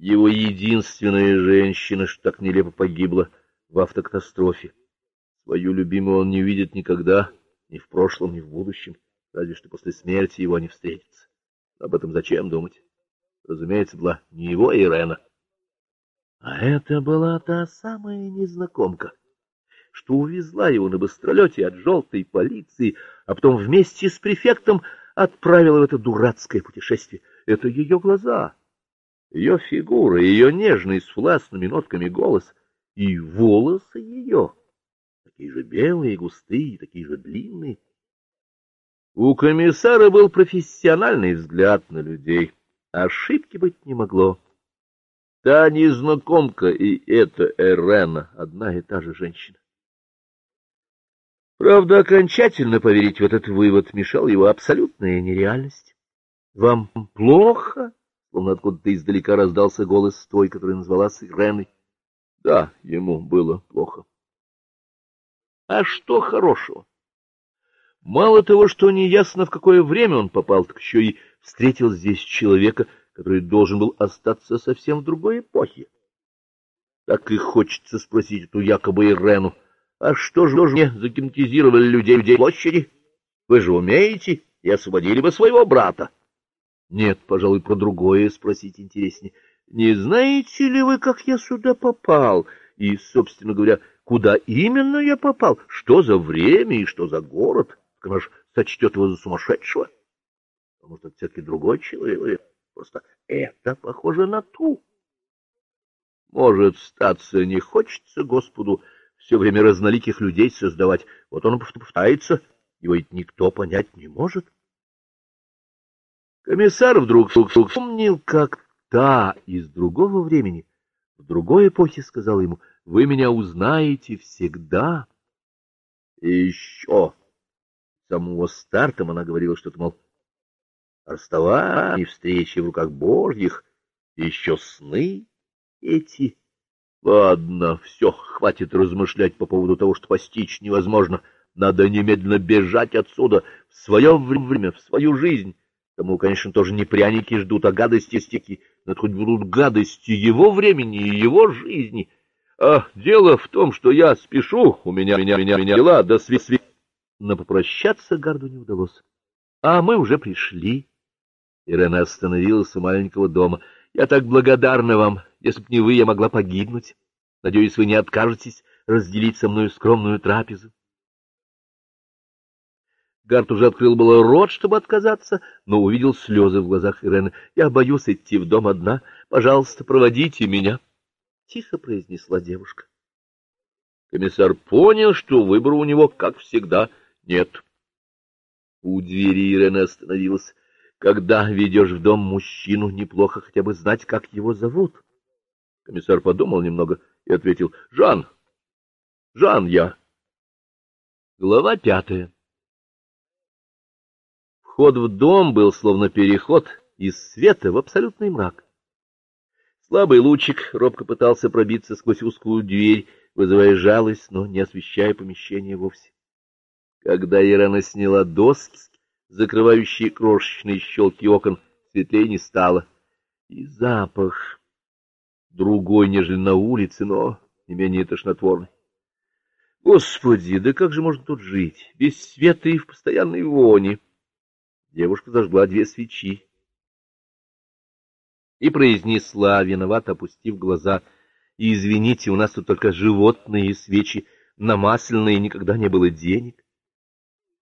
Его единственная женщина, что так нелепо погибла в автокатастрофе. Свою любимую он не увидит никогда, ни в прошлом, ни в будущем, разве что после смерти его не встретится. Об этом зачем думать? Разумеется, была не его Ирена. А это была та самая незнакомка, что увезла его на быстролете от желтой полиции, а потом вместе с префектом отправила в это дурацкое путешествие. Это ее глаза, ее фигура, ее нежный с властными нотками голос и волосы ее, такие же белые, густые, такие же длинные. У комиссара был профессиональный взгляд на людей. Ошибки быть не могло. Та незнакомка и эта Эрена — одна и та же женщина. Правда, окончательно поверить в этот вывод мешал его абсолютная нереальность. — Вам плохо? — словно откуда-то издалека раздался голос той, которая назвалась Иреной. Да, ему было плохо. А что хорошего? Мало того, что неясно, в какое время он попал, так еще и встретил здесь человека, который должен был остаться совсем в другой эпохе. Так и хочется спросить эту якобы Ирену, а что же мне загипнотизировали людей в площади? Вы же умеете и освободили бы своего брата. Нет, пожалуй, про другое спросить интереснее. Не знаете ли вы, как я сюда попал? И, собственно говоря, куда именно я попал? Что за время и что за город? Конечно, сочтет его за сумасшедшего. Потому что все-таки другой человек. Просто это похоже на ту. Может, статься не хочется Господу все время разноликих людей создавать. Вот он повторяется, его ведь никто понять не может. Комиссар вдруг вспомнил, как та из другого времени, в другой эпохе сказал ему, «Вы меня узнаете всегда». И еще самого старта она говорила что-то, мол, расставания, встречи в руках Божьих, еще сны эти Ладно, все, хватит размышлять по поводу того, что постичь невозможно. Надо немедленно бежать отсюда, в свое время, в свою жизнь. Тому, конечно, тоже не пряники ждут, а гадости стеки. Но хоть будут гадости его времени и его жизни. А дело в том, что я спешу, у меня, меня, меня, меня дела, до свидания. Но попрощаться Гарду не удалось. А мы уже пришли. Ирена остановилась у маленького дома. Я так благодарна вам. Если б не вы, я могла погибнуть. Надеюсь, вы не откажетесь разделить со мной скромную трапезу. Гарт уже открыл было рот, чтобы отказаться, но увидел слезы в глазах Ирены. — Я боюсь идти в дом одна. Пожалуйста, проводите меня. — тихо произнесла девушка. Комиссар понял, что выбора у него, как всегда, нет. У двери Ирена остановилась. Когда ведешь в дом мужчину, неплохо хотя бы знать, как его зовут. Комиссар подумал немного и ответил, — Жан, Жан я. Глава пятая. Вход в дом был словно переход из света в абсолютный мрак. Слабый лучик робко пытался пробиться сквозь узкую дверь, вызывая жалость, но не освещая помещение вовсе. Когда Ирана сняла доски, закрывающие крошечные щелки окон, светлее не стало. И запах другой, нежели на улице, но не менее тошнотворный. Господи, да как же можно тут жить, без света и в постоянной воне? Девушка зажгла две свечи и произнесла, виновато опустив глаза, «Извините, у нас тут только животные свечи, на масляные никогда не было денег».